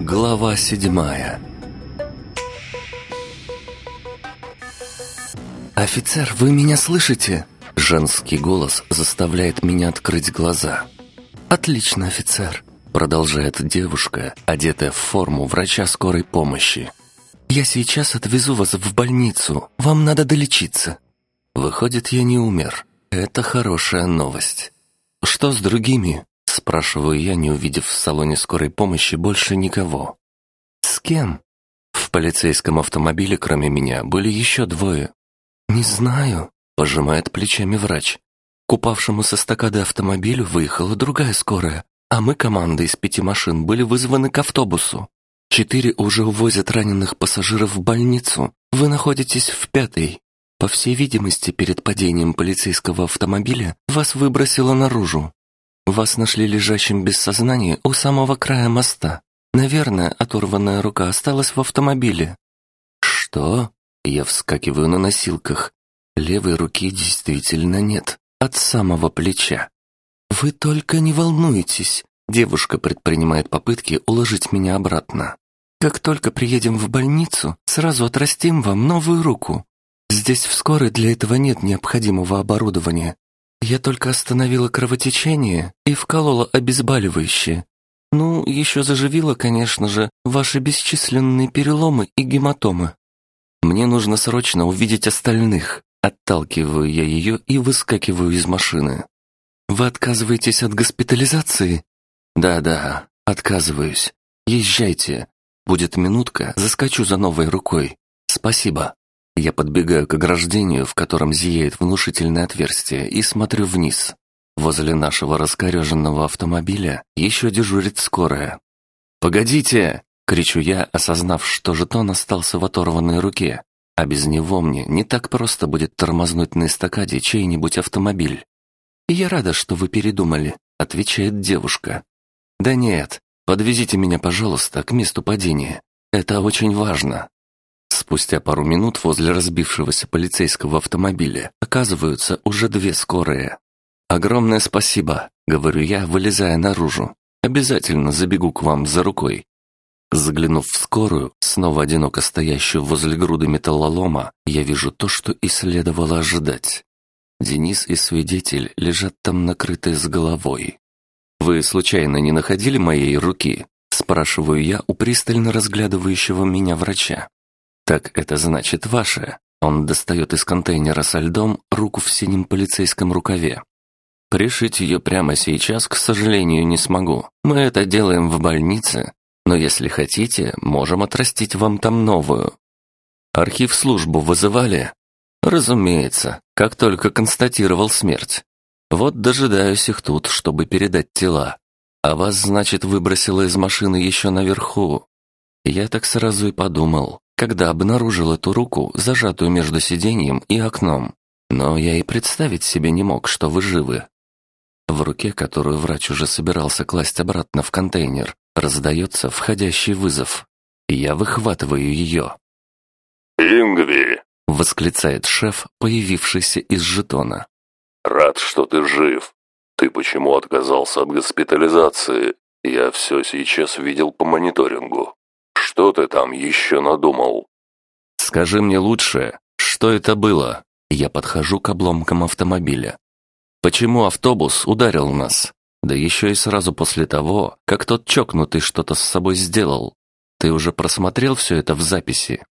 Глава седьмая «Офицер, вы меня слышите?» Женский голос заставляет меня открыть глаза. «Отлично, офицер», — продолжает девушка, одетая в форму врача скорой помощи. «Я сейчас отвезу вас в больницу. Вам надо долечиться». Выходит, я не умер. Это хорошая новость. «Что с другими?» — спрашиваю я, не увидев в салоне скорой помощи больше никого. «С кем?» В полицейском автомобиле, кроме меня, были еще двое. «Не знаю», — пожимает плечами врач. К упавшему со стакады автомобилю выехала другая скорая, а мы, команда из пяти машин, были вызваны к автобусу. Четыре уже увозят раненых пассажиров в больницу. Вы находитесь в пятой. По всей видимости, перед падением полицейского автомобиля вас выбросило наружу. Вас нашли лежащим без сознания у самого края моста. Наверное, оторванная рука осталась в автомобиле. Что? Я вскакиваю на носилках. Левой руки действительно нет, от самого плеча. Вы только не волнуйтесь. Девушка предпринимает попытки уложить меня обратно. Как только приедем в больницу, сразу отрастим вам новую руку. Здесь в скорой для этого нет необходимого оборудования. Я только остановила кровотечение и вколола обезболивающее. Ну, еще заживила, конечно же, ваши бесчисленные переломы и гематомы. Мне нужно срочно увидеть остальных. Отталкиваю я ее и выскакиваю из машины. Вы отказываетесь от госпитализации? Да-да, отказываюсь. Езжайте. Будет минутка, заскочу за новой рукой. Спасибо. Я подбегаю к ограждению, в котором зияет внушительное отверстие, и смотрю вниз. Возле нашего раскореженного автомобиля еще дежурит скорая. «Погодите!» Кричу я, осознав, что жетон остался в оторванной руке, а без него мне не так просто будет тормознуть на эстакаде чей-нибудь автомобиль. «Я рада, что вы передумали», — отвечает девушка. «Да нет, подвезите меня, пожалуйста, к месту падения. Это очень важно». Спустя пару минут возле разбившегося полицейского автомобиля оказываются уже две скорые. «Огромное спасибо», — говорю я, вылезая наружу. «Обязательно забегу к вам за рукой». Заглянув в скорую, снова одиноко стоящую возле груды металлолома, я вижу то, что и следовало ожидать. Денис и свидетель лежат там накрытые с головой. «Вы случайно не находили моей руки?» Спрашиваю я у пристально разглядывающего меня врача. «Так это значит ваше?» Он достает из контейнера со льдом руку в синем полицейском рукаве. Пришить ее прямо сейчас, к сожалению, не смогу. Мы это делаем в больнице, но если хотите, можем отрастить вам там новую. Архив службу вызывали? Разумеется, как только констатировал смерть. Вот дожидаюсь их тут, чтобы передать тела. А вас, значит, выбросило из машины еще наверху. Я так сразу и подумал, когда обнаружил эту руку, зажатую между сиденьем и окном. Но я и представить себе не мог, что вы живы. В руке, которую врач уже собирался класть обратно в контейнер, Раздается входящий вызов. Я выхватываю ее. «Ингви!» — восклицает шеф, появившийся из жетона. «Рад, что ты жив. Ты почему отказался от госпитализации? Я все сейчас видел по мониторингу. Что ты там еще надумал?» «Скажи мне лучше, что это было?» Я подхожу к обломкам автомобиля. «Почему автобус ударил нас?» Да еще и сразу после того, как тот чокнутый что-то с собой сделал. Ты уже просмотрел все это в записи?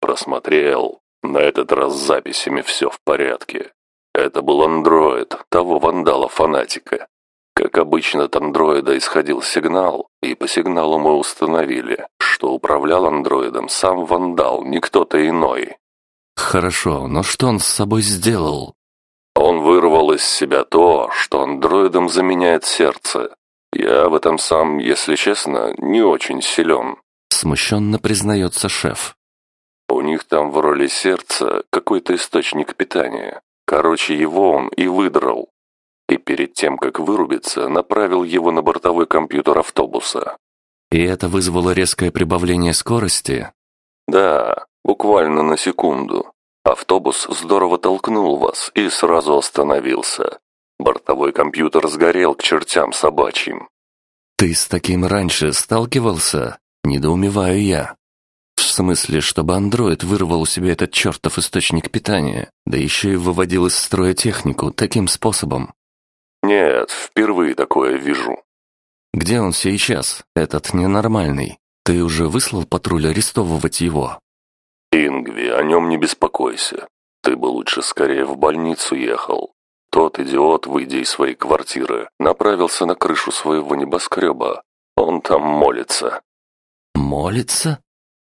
Просмотрел. На этот раз с записями все в порядке. Это был андроид, того вандала-фанатика. Как обычно от андроида исходил сигнал, и по сигналу мы установили, что управлял андроидом сам вандал, не кто-то иной. Хорошо, но что он с собой сделал? Он вырвал из себя то, что андроидом заменяет сердце. Я в этом сам, если честно, не очень силен. Смущенно признается шеф. У них там в роли сердца какой-то источник питания. Короче, его он и выдрал. И перед тем, как вырубиться, направил его на бортовой компьютер автобуса. И это вызвало резкое прибавление скорости? Да, буквально на секунду. Автобус здорово толкнул вас и сразу остановился. Бортовой компьютер сгорел к чертям собачьим. «Ты с таким раньше сталкивался?» Недоумеваю я. В смысле, чтобы андроид вырвал у себя этот чертов источник питания, да еще и выводил из строя технику таким способом. Нет, впервые такое вижу. Где он сейчас, этот ненормальный? Ты уже выслал патруль арестовывать его? Ингви, о нем не беспокойся. Ты бы лучше скорее в больницу ехал. Тот идиот, выйдя из своей квартиры, направился на крышу своего небоскреба. Он там молится. Молится?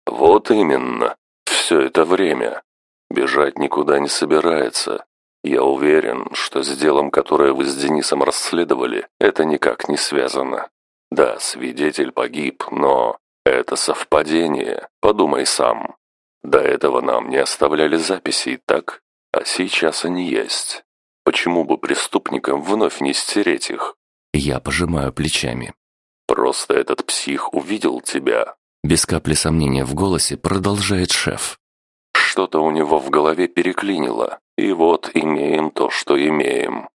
Вот именно. Все это время. Бежать никуда не собирается. Я уверен, что с делом, которое вы с Денисом расследовали, это никак не связано. Да, свидетель погиб, но это совпадение, подумай сам. До этого нам не оставляли записей, так? А сейчас они есть. Почему бы преступникам вновь не стереть их? Я пожимаю плечами. Просто этот псих увидел тебя. Без капли сомнения в голосе продолжает шеф. Что-то у него в голове переклинило, и вот имеем то, что имеем.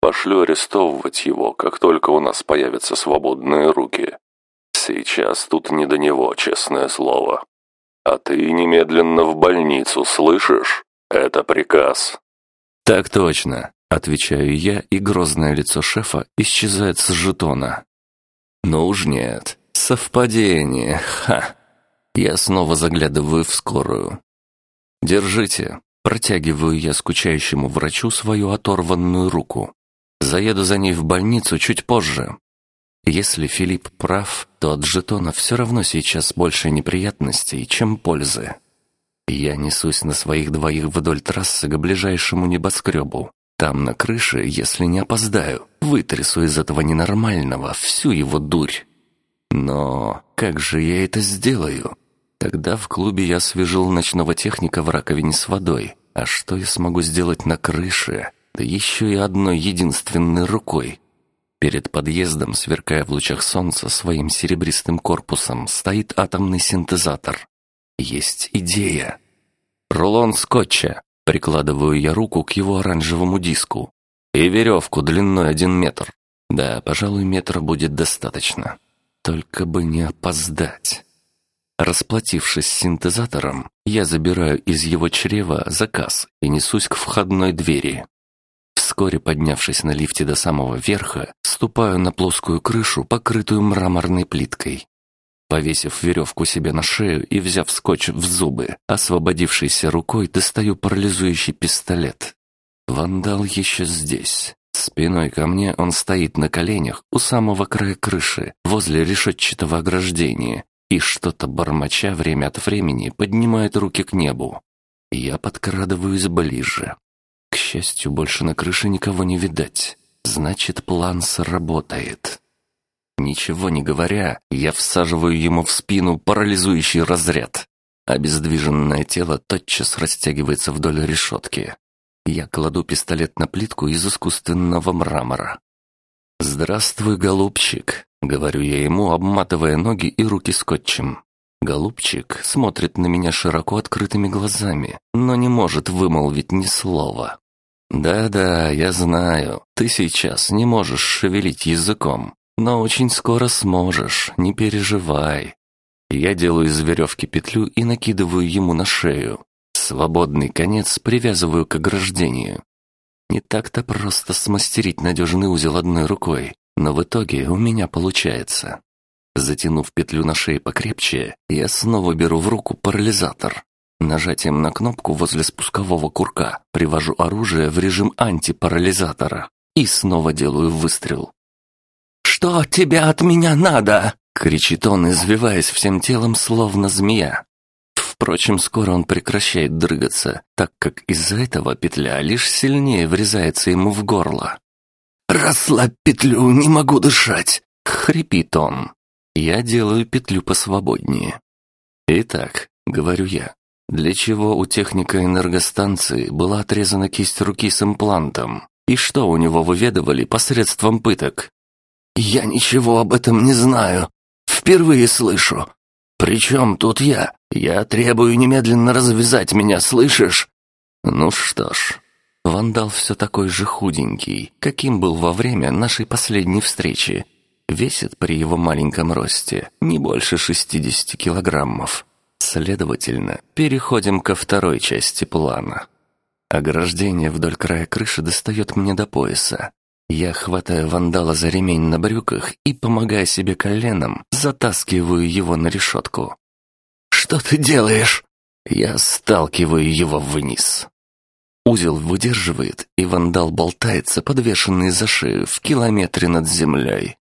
Пошлю арестовывать его, как только у нас появятся свободные руки. Сейчас тут не до него, честное слово. «А ты немедленно в больницу, слышишь? Это приказ». «Так точно», — отвечаю я, и грозное лицо шефа исчезает с жетона. «Ну уж нет, совпадение, ха!» Я снова заглядываю в скорую. «Держите», — протягиваю я скучающему врачу свою оторванную руку. «Заеду за ней в больницу чуть позже. Если Филипп прав, то от жетона все равно сейчас больше неприятностей, чем пользы. Я несусь на своих двоих вдоль трассы к ближайшему небоскребу. Там на крыше, если не опоздаю, вытрясу из этого ненормального всю его дурь. Но как же я это сделаю? Тогда в клубе я свяжил ночного техника в раковине с водой. А что я смогу сделать на крыше? Да еще и одной единственной рукой. Перед подъездом, сверкая в лучах солнца своим серебристым корпусом, стоит атомный синтезатор. Есть идея. Рулон скотча. Прикладываю я руку к его оранжевому диску. И веревку длиной один метр. Да, пожалуй, метра будет достаточно. Только бы не опоздать. Расплатившись с синтезатором, я забираю из его чрева заказ и несусь к входной двери. Вскоре, поднявшись на лифте до самого верха, ступаю на плоскую крышу, покрытую мраморной плиткой. Повесив веревку себе на шею и взяв скотч в зубы, освободившейся рукой достаю парализующий пистолет. Вандал еще здесь. Спиной ко мне он стоит на коленях у самого края крыши, возле решетчатого ограждения, и что-то бормоча время от времени поднимает руки к небу. Я подкрадываюсь ближе. К счастью, больше на крыше никого не видать. Значит, план сработает. Ничего не говоря, я всаживаю ему в спину парализующий разряд. Обездвиженное тело тотчас растягивается вдоль решетки. Я кладу пистолет на плитку из искусственного мрамора. «Здравствуй, голубчик», — говорю я ему, обматывая ноги и руки скотчем. Голубчик смотрит на меня широко открытыми глазами, но не может вымолвить ни слова. «Да-да, я знаю, ты сейчас не можешь шевелить языком, но очень скоро сможешь, не переживай». Я делаю из веревки петлю и накидываю ему на шею. Свободный конец привязываю к ограждению. Не так-то просто смастерить надежный узел одной рукой, но в итоге у меня получается. Затянув петлю на шее покрепче, я снова беру в руку парализатор. Нажатием на кнопку возле спускового курка привожу оружие в режим антипарализатора и снова делаю выстрел. «Что тебе от меня надо?» — кричит он, извиваясь всем телом, словно змея. Впрочем, скоро он прекращает дрыгаться, так как из-за этого петля лишь сильнее врезается ему в горло. «Расслабь петлю, не могу дышать!» — хрипит он. Я делаю петлю посвободнее. «Итак», — говорю я, — «для чего у техника энергостанции была отрезана кисть руки с имплантом? И что у него выведывали посредством пыток?» «Я ничего об этом не знаю. Впервые слышу. Причем тут я? Я требую немедленно развязать меня, слышишь? Ну что ж, вандал все такой же худенький, каким был во время нашей последней встречи. Весит при его маленьком росте не больше 60 килограммов. Следовательно, переходим ко второй части плана. Ограждение вдоль края крыши достает мне до пояса. Я хватаю вандала за ремень на брюках и, помогая себе коленом, затаскиваю его на решетку. «Что ты делаешь?» Я сталкиваю его вниз. Узел выдерживает, и вандал болтается, подвешенный за шею в километре над землей.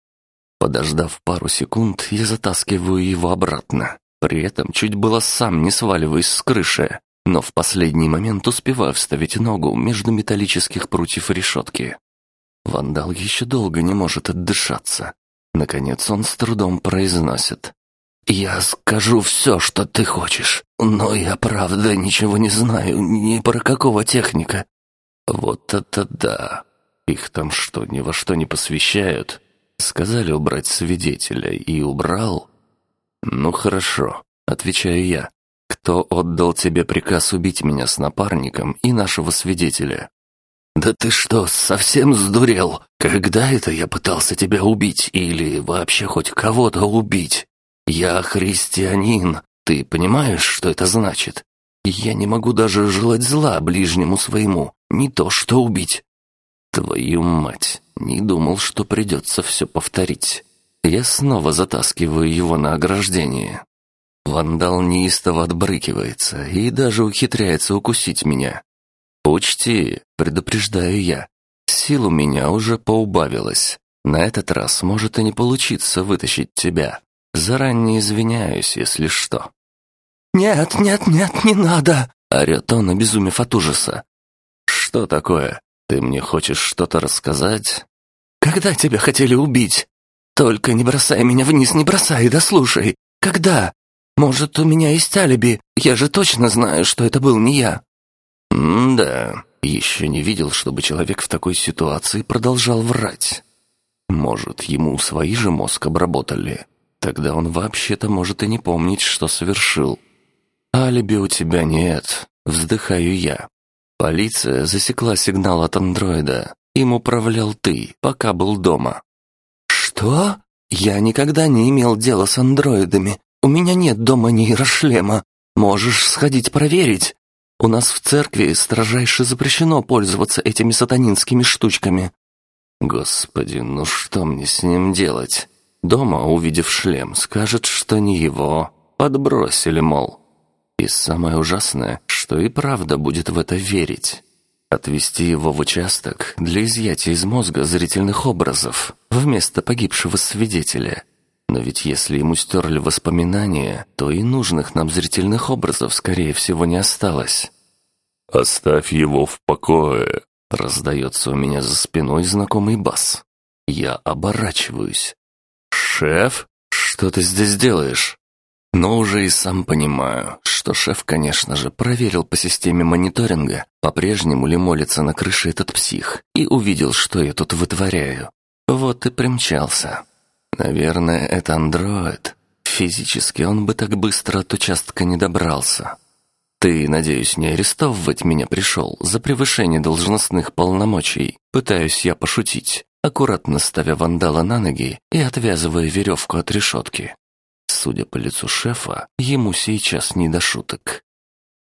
Подождав пару секунд, я затаскиваю его обратно. При этом чуть было сам не сваливаюсь с крыши, но в последний момент успеваю вставить ногу между металлических прутьев решетки. Вандал еще долго не может отдышаться. Наконец он с трудом произносит. «Я скажу все, что ты хочешь, но я правда ничего не знаю ни про какого техника». «Вот это да! Их там что, ни во что не посвящают?» Сказали убрать свидетеля, и убрал. «Ну хорошо», — отвечаю я. «Кто отдал тебе приказ убить меня с напарником и нашего свидетеля?» «Да ты что, совсем сдурел? Когда это я пытался тебя убить или вообще хоть кого-то убить? Я христианин, ты понимаешь, что это значит? Я не могу даже желать зла ближнему своему, не то что убить». «Твою мать, не думал, что придется все повторить». Я снова затаскиваю его на ограждение. Вандал неистово отбрыкивается и даже ухитряется укусить меня. «Учти», — предупреждаю я, — «сил у меня уже поубавилось. На этот раз может и не получиться вытащить тебя. Заранее извиняюсь, если что». «Нет, нет, нет, не надо!» — орёт он, обезумев от ужаса. «Что такое? Ты мне хочешь что-то рассказать?» «Когда тебя хотели убить? Только не бросай меня вниз, не бросай, да слушай. Когда? Может, у меня есть алиби? Я же точно знаю, что это был не я». «М-да, еще не видел, чтобы человек в такой ситуации продолжал врать. Может, ему свои же мозг обработали? Тогда он вообще-то может и не помнить, что совершил. Алиби у тебя нет, вздыхаю я. Полиция засекла сигнал от андроида. Им управлял ты, пока был дома. Что? Я никогда не имел дела с андроидами. У меня нет дома нейрошлема. Можешь сходить проверить. У нас в церкви строжайше запрещено пользоваться этими сатанинскими штучками». «Господи, ну что мне с ним делать?» Дома, увидев шлем, скажет, что не его. Подбросили, мол. И самое ужасное, что и правда будет в это верить. Отвести его в участок для изъятия из мозга зрительных образов вместо погибшего свидетеля. Но ведь если ему стерли воспоминания, то и нужных нам зрительных образов, скорее всего, не осталось. «Оставь его в покое», — раздается у меня за спиной знакомый бас. Я оборачиваюсь. «Шеф, что ты здесь делаешь?» Но уже и сам понимаю, что шеф, конечно же, проверил по системе мониторинга, по-прежнему ли молится на крыше этот псих, и увидел, что я тут вытворяю. Вот и примчался. Наверное, это андроид. Физически он бы так быстро от участка не добрался. Ты, надеюсь, не арестовывать меня пришел за превышение должностных полномочий. Пытаюсь я пошутить, аккуратно ставя вандала на ноги и отвязывая веревку от решетки. Судя по лицу шефа, ему сейчас не до шуток.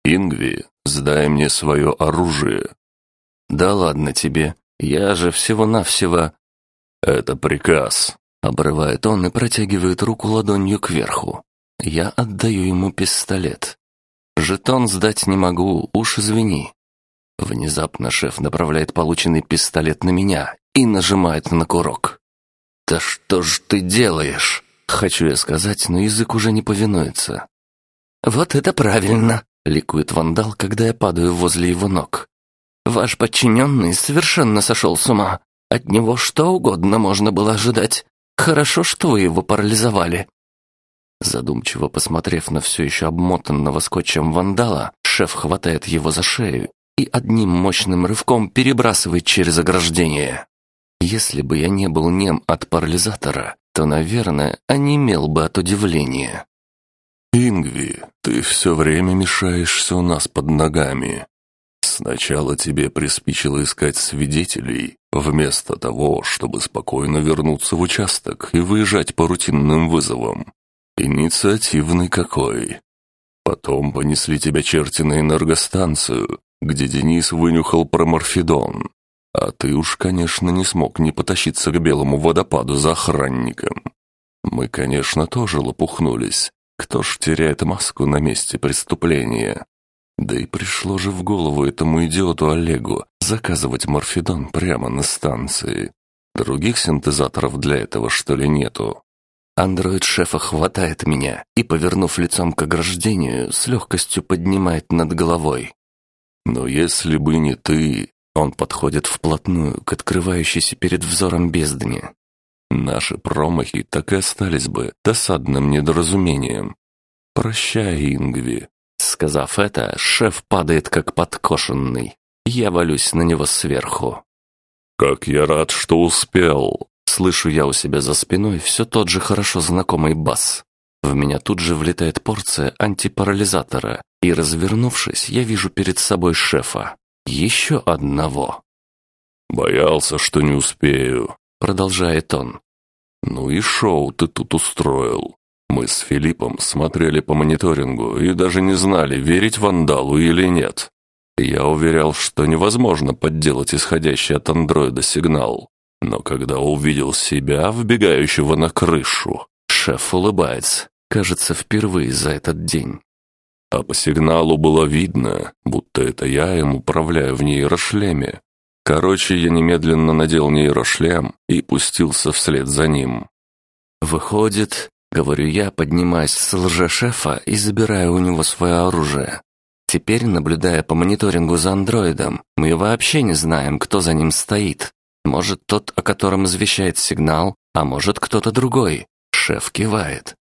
«Ингви, сдай мне свое оружие». «Да ладно тебе, я же всего-навсего...» «Это приказ», Обрывает он и протягивает руку ладонью кверху. Я отдаю ему пистолет. Жетон сдать не могу, уж извини. Внезапно шеф направляет полученный пистолет на меня и нажимает на курок. «Да что ж ты делаешь?» Хочу я сказать, но язык уже не повинуется. «Вот это правильно!» — ликует вандал, когда я падаю возле его ног. «Ваш подчиненный совершенно сошел с ума. От него что угодно можно было ожидать. Хорошо, что вы его парализовали». Задумчиво посмотрев на все еще обмотанного скотчем вандала, шеф хватает его за шею и одним мощным рывком перебрасывает через ограждение. Если бы я не был нем от парализатора, то, наверное, онемел бы от удивления. «Ингви, ты все время мешаешься у нас под ногами». Сначала тебе приспичило искать свидетелей, вместо того, чтобы спокойно вернуться в участок и выезжать по рутинным вызовам. Инициативный какой. Потом понесли тебя черти на энергостанцию, где Денис вынюхал про морфидон. А ты уж, конечно, не смог не потащиться к белому водопаду за охранником. Мы, конечно, тоже лопухнулись. Кто ж теряет маску на месте преступления? Да и пришло же в голову этому идиоту Олегу заказывать морфидон прямо на станции. Других синтезаторов для этого, что ли, нету? Андроид шефа хватает меня и, повернув лицом к ограждению, с легкостью поднимает над головой. Но если бы не ты, он подходит вплотную к открывающейся перед взором бездне. Наши промахи так и остались бы досадным недоразумением. Прощай, Ингви. Сказав это, шеф падает как подкошенный. Я валюсь на него сверху. «Как я рад, что успел!» Слышу я у себя за спиной все тот же хорошо знакомый бас. В меня тут же влетает порция антипарализатора, и, развернувшись, я вижу перед собой шефа. Еще одного. «Боялся, что не успею», — продолжает он. «Ну и шоу ты тут устроил. Мы с Филиппом смотрели по мониторингу и даже не знали, верить вандалу или нет. Я уверял, что невозможно подделать исходящий от андроида сигнал. Но когда увидел себя, вбегающего на крышу, шеф улыбается, кажется, впервые за этот день. А по сигналу было видно, будто это я им управляю в нейрошлеме. Короче, я немедленно надел нейрошлем и пустился вслед за ним. Выходит, говорю я, поднимаясь с лжешефа и забирая у него свое оружие. Теперь, наблюдая по мониторингу за андроидом, мы вообще не знаем, кто за ним стоит. Может, тот, о котором извещает сигнал, а может, кто-то другой. Шеф кивает.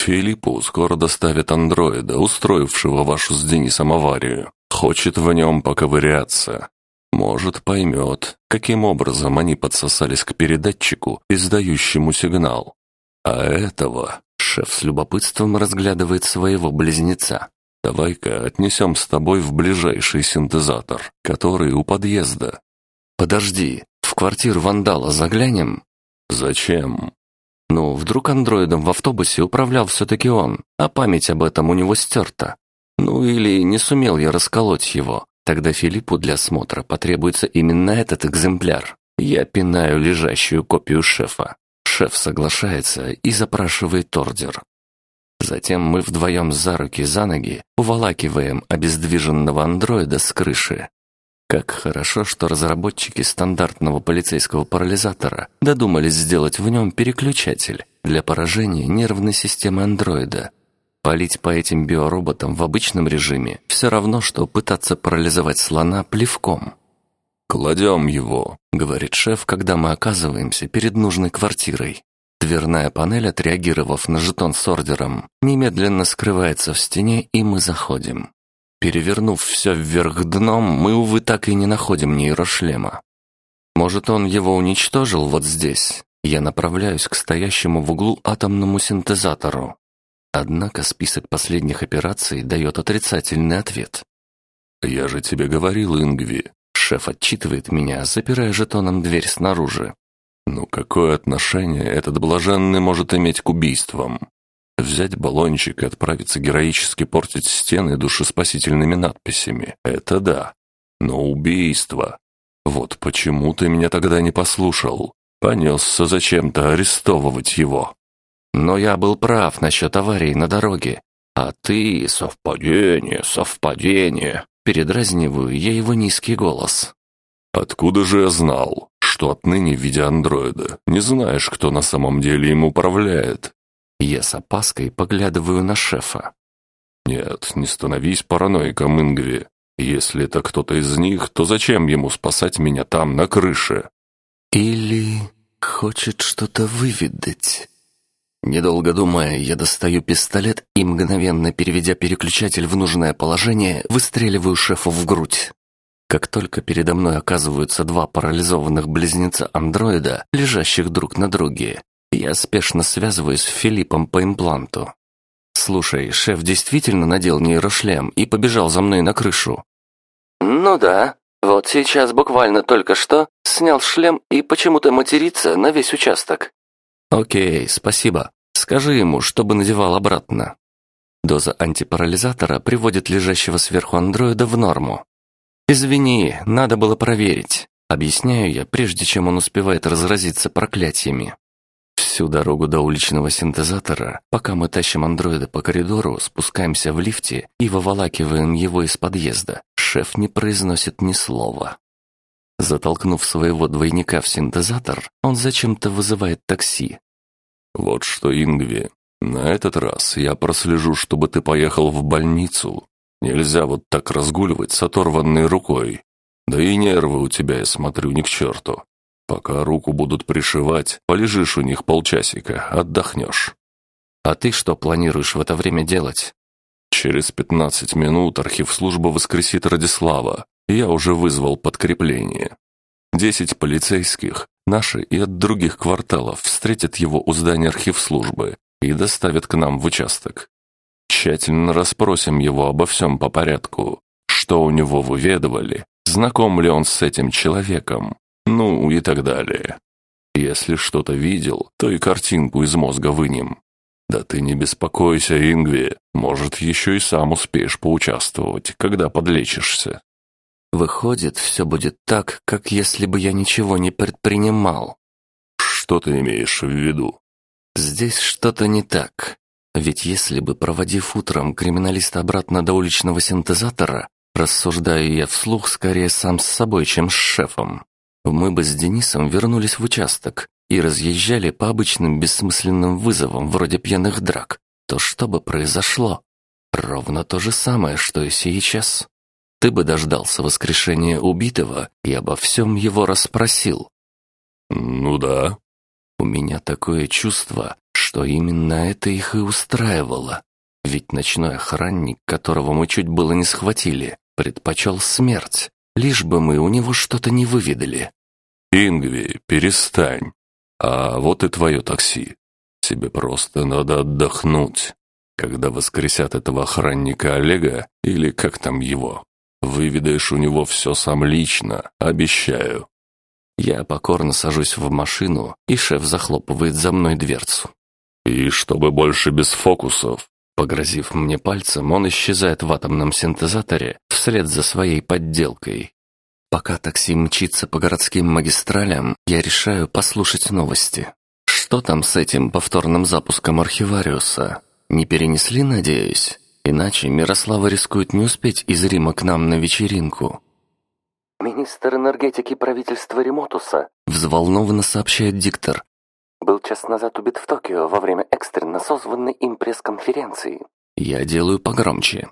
Филиппу скоро доставят андроида, устроившего вашу с Денисом аварию. Хочет в нем поковыряться. Может, поймет, каким образом они подсосались к передатчику, издающему сигнал. А этого шеф с любопытством разглядывает своего близнеца. Давай-ка отнесем с тобой в ближайший синтезатор, который у подъезда. Подожди, в квартиру вандала заглянем? Зачем? Ну, вдруг андроидом в автобусе управлял все-таки он, а память об этом у него стерта. Ну или не сумел я расколоть его. Тогда Филиппу для осмотра потребуется именно этот экземпляр. Я пинаю лежащую копию шефа. Шеф соглашается и запрашивает ордер. Затем мы вдвоем за руки за ноги уволакиваем обездвиженного андроида с крыши как хорошо, что разработчики стандартного полицейского парализатора додумались сделать в нем переключатель для поражения нервной системы андроида. Полить по этим биороботам в обычном режиме все равно, что пытаться парализовать слона плевком. «Кладем его», — говорит шеф, когда мы оказываемся перед нужной квартирой. Дверная панель, отреагировав на жетон с ордером, немедленно скрывается в стене, и мы заходим. Перевернув все вверх дном, мы, увы, так и не находим нейрошлема. Может, он его уничтожил вот здесь? Я направляюсь к стоящему в углу атомному синтезатору. Однако список последних операций дает отрицательный ответ. «Я же тебе говорил, Ингви». Шеф отчитывает меня, запирая жетоном дверь снаружи. «Ну какое отношение этот блаженный может иметь к убийствам? Взять баллончик и отправиться героически портить стены душеспасительными надписями — это да. Но убийство... Вот почему ты меня тогда не послушал. Понесся зачем-то арестовывать его. Но я был прав насчет аварии на дороге. А ты... Совпадение, совпадение. Передразниваю я его низкий голос. Откуда же я знал, что отныне в виде андроида не знаешь, кто на самом деле им управляет? Я с опаской поглядываю на шефа. «Нет, не становись параноиком, Ингви. Если это кто-то из них, то зачем ему спасать меня там, на крыше?» «Или хочет что-то выведать?» Недолго думая, я достаю пистолет и, мгновенно переведя переключатель в нужное положение, выстреливаю шефу в грудь. Как только передо мной оказываются два парализованных близнеца-андроида, лежащих друг на друге, я спешно связываюсь с Филиппом по импланту. «Слушай, шеф действительно надел нейрошлем и побежал за мной на крышу?» «Ну да. Вот сейчас буквально только что снял шлем и почему-то матерится на весь участок». «Окей, спасибо. Скажи ему, чтобы надевал обратно». Доза антипарализатора приводит лежащего сверху андроида в норму. «Извини, надо было проверить», — объясняю я, прежде чем он успевает разразиться проклятиями. Всю дорогу до уличного синтезатора, пока мы тащим андроида по коридору, спускаемся в лифте и выволакиваем его из подъезда, шеф не произносит ни слова. Затолкнув своего двойника в синтезатор, он зачем-то вызывает такси. «Вот что, Ингви, на этот раз я прослежу, чтобы ты поехал в больницу. Нельзя вот так разгуливать с оторванной рукой. Да и нервы у тебя, я смотрю, ни к черту. Пока руку будут пришивать, полежишь у них полчасика, отдохнешь. А ты что планируешь в это время делать? Через пятнадцать минут архив службы воскресит Радислава, и я уже вызвал подкрепление. Десять полицейских, наши и от других кварталов, встретят его у здания архив службы и доставят к нам в участок. Тщательно расспросим его обо всем по порядку, что у него выведывали, знаком ли он с этим человеком, ну и так далее. Если что-то видел, то и картинку из мозга вынем. Да ты не беспокойся, Ингви, может, еще и сам успеешь поучаствовать, когда подлечишься. Выходит, все будет так, как если бы я ничего не предпринимал. Что ты имеешь в виду? Здесь что-то не так. Ведь если бы, проводив утром криминалиста обратно до уличного синтезатора, рассуждаю я вслух скорее сам с собой, чем с шефом, мы бы с Денисом вернулись в участок и разъезжали по обычным бессмысленным вызовам, вроде пьяных драк, то что бы произошло? Ровно то же самое, что и сейчас. Ты бы дождался воскрешения убитого и обо всем его расспросил. Ну да. У меня такое чувство, что именно это их и устраивало. Ведь ночной охранник, которого мы чуть было не схватили, предпочел смерть, лишь бы мы у него что-то не выведали. «Ингви, перестань. А вот и твое такси. Тебе просто надо отдохнуть. Когда воскресят этого охранника Олега, или как там его, выведаешь у него все сам лично, обещаю». Я покорно сажусь в машину, и шеф захлопывает за мной дверцу. «И чтобы больше без фокусов». Погрозив мне пальцем, он исчезает в атомном синтезаторе вслед за своей подделкой. Пока такси мчится по городским магистралям, я решаю послушать новости. Что там с этим повторным запуском архивариуса? Не перенесли, надеюсь? Иначе Мирослава рискует не успеть из Рима к нам на вечеринку. «Министр энергетики правительства Ремотуса», — взволнованно сообщает диктор. «Был час назад убит в Токио во время экстренно созванной им пресс-конференции». Я делаю погромче.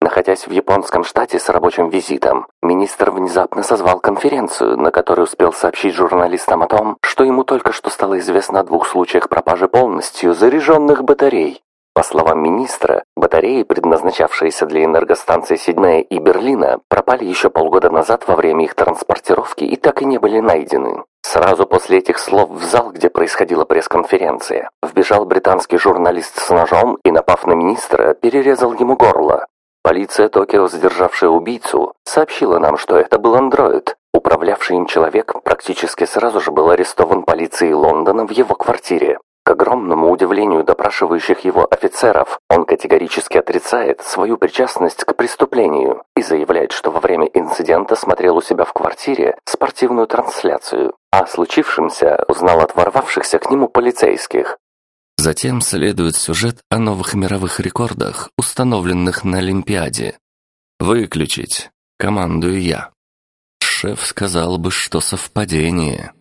Находясь в японском штате с рабочим визитом, министр внезапно созвал конференцию, на которой успел сообщить журналистам о том, что ему только что стало известно о двух случаях пропажи полностью заряженных батарей. По словам министра, батареи, предназначавшиеся для энергостанций Сиднея и Берлина, пропали еще полгода назад во время их транспортировки и так и не были найдены. Сразу после этих слов в зал, где происходила пресс-конференция, вбежал британский журналист с ножом и, напав на министра, перерезал ему горло. Полиция Токио, задержавшая убийцу, сообщила нам, что это был андроид. Управлявший им человек практически сразу же был арестован полицией Лондона в его квартире. К огромному удивлению допрашивающих его офицеров, он категорически отрицает свою причастность к преступлению и заявляет, что во время инцидента смотрел у себя в квартире спортивную трансляцию, а о случившемся узнал от ворвавшихся к нему полицейских. Затем следует сюжет о новых мировых рекордах, установленных на Олимпиаде. «Выключить!» — командую я. Шеф сказал бы, что совпадение.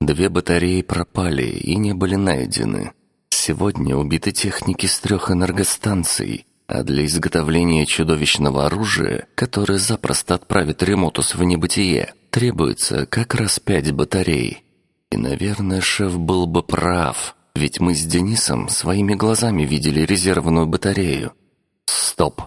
Две батареи пропали и не были найдены. Сегодня убиты техники с трех энергостанций, а для изготовления чудовищного оружия, которое запросто отправит Ремотус в небытие, требуется как раз пять батарей. И, наверное, шеф был бы прав. Ведь мы с Денисом своими глазами видели резервную батарею. Стоп.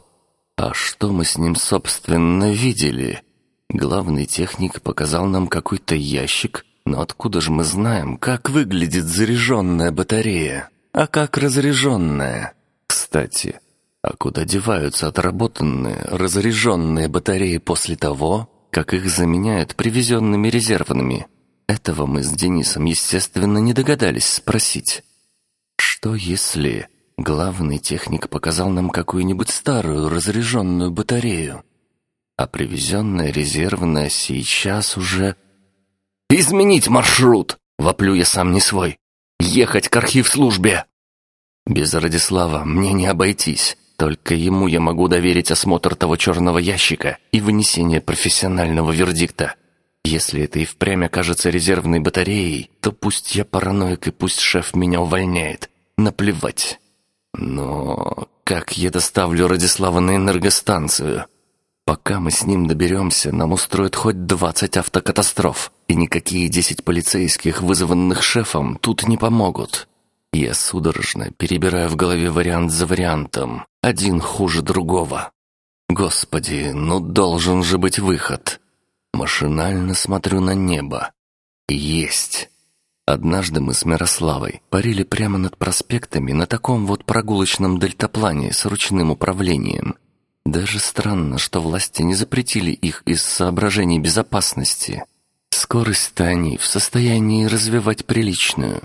А что мы с ним, собственно, видели? Главный техник показал нам какой-то ящик, но откуда же мы знаем, как выглядит заряженная батарея? А как разряженная? Кстати, А куда деваются отработанные, разряженные батареи после того, как их заменяют привезенными резервными? Этого мы с Денисом, естественно, не догадались спросить. Что если главный техник показал нам какую-нибудь старую разряженную батарею, а привезенная резервная сейчас уже... «Изменить маршрут!» — воплю я сам не свой. «Ехать к архив-службе!» Без Радислава мне не обойтись. Только ему я могу доверить осмотр того черного ящика и вынесение профессионального вердикта. Если это и впрямь окажется резервной батареей, то пусть я параноик и пусть шеф меня увольняет. Наплевать. Но как я доставлю Радислава на энергостанцию? Пока мы с ним доберемся, нам устроят хоть двадцать автокатастроф, и никакие десять полицейских, вызванных шефом, тут не помогут. Я судорожно перебираю в голове вариант за вариантом, один хуже другого. Господи, ну должен же быть выход. Машинально смотрю на небо. Есть. Однажды мы с Мирославой парили прямо над проспектами на таком вот прогулочном дельтаплане с ручным управлением. Даже странно, что власти не запретили их из соображений безопасности. Скорость-то они в состоянии развивать приличную.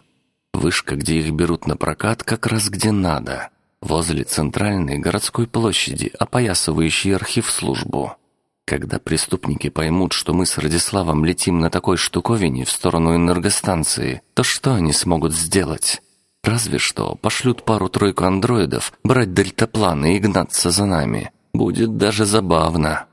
Вышка, где их берут на прокат, как раз где надо. Возле центральной городской площади, опоясывающей архив службу. Когда преступники поймут, что мы с Радиславом летим на такой штуковине в сторону энергостанции, то что они смогут сделать? Разве что пошлют пару-тройку андроидов брать дельтапланы и гнаться за нами. Будет даже забавно.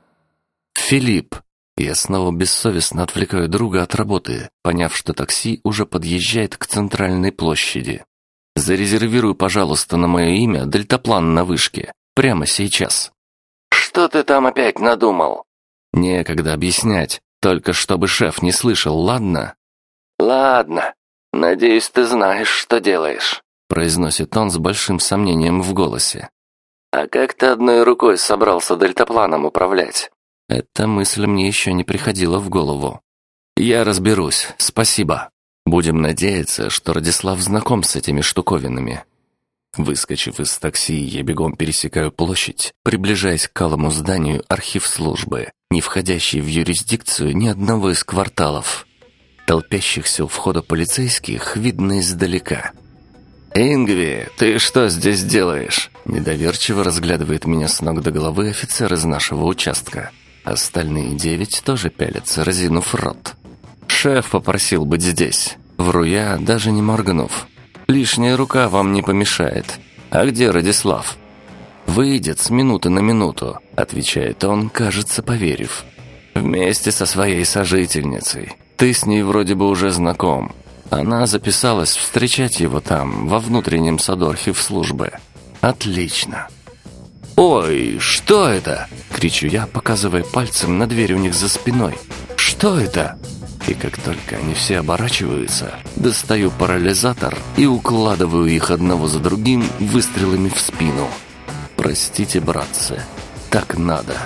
Филипп. Я снова бессовестно отвлекаю друга от работы, поняв, что такси уже подъезжает к центральной площади. Зарезервируй, пожалуйста, на мое имя дельтаплан на вышке. Прямо сейчас. «Что ты там опять надумал?» «Некогда объяснять, только чтобы шеф не слышал, ладно?» «Ладно. Надеюсь, ты знаешь, что делаешь», — произносит он с большим сомнением в голосе. «А как ты одной рукой собрался дельтапланом управлять?» Эта мысль мне еще не приходила в голову. «Я разберусь, спасибо. Будем надеяться, что Радислав знаком с этими штуковинами. Выскочив из такси, я бегом пересекаю площадь, приближаясь к алому зданию архив службы, не входящей в юрисдикцию ни одного из кварталов. Толпящихся у входа полицейских видно издалека. «Ингви, ты что здесь делаешь?» Недоверчиво разглядывает меня с ног до головы офицер из нашего участка. Остальные девять тоже пялятся, разинув рот. «Шеф попросил быть здесь». Вру я, даже не моргнув. Лишняя рука вам не помешает. А где Радислав?» «Выйдет с минуты на минуту», — отвечает он, кажется, поверив. «Вместе со своей сожительницей. Ты с ней вроде бы уже знаком. Она записалась встречать его там, во внутреннем саду архив-службы. Отлично». «Ой, что это?» — кричу я, показывая пальцем на дверь у них за спиной. «Что это?» И как только они все оборачиваются, достаю парализатор и укладываю их одного за другим выстрелами в спину. Простите, братцы, так надо.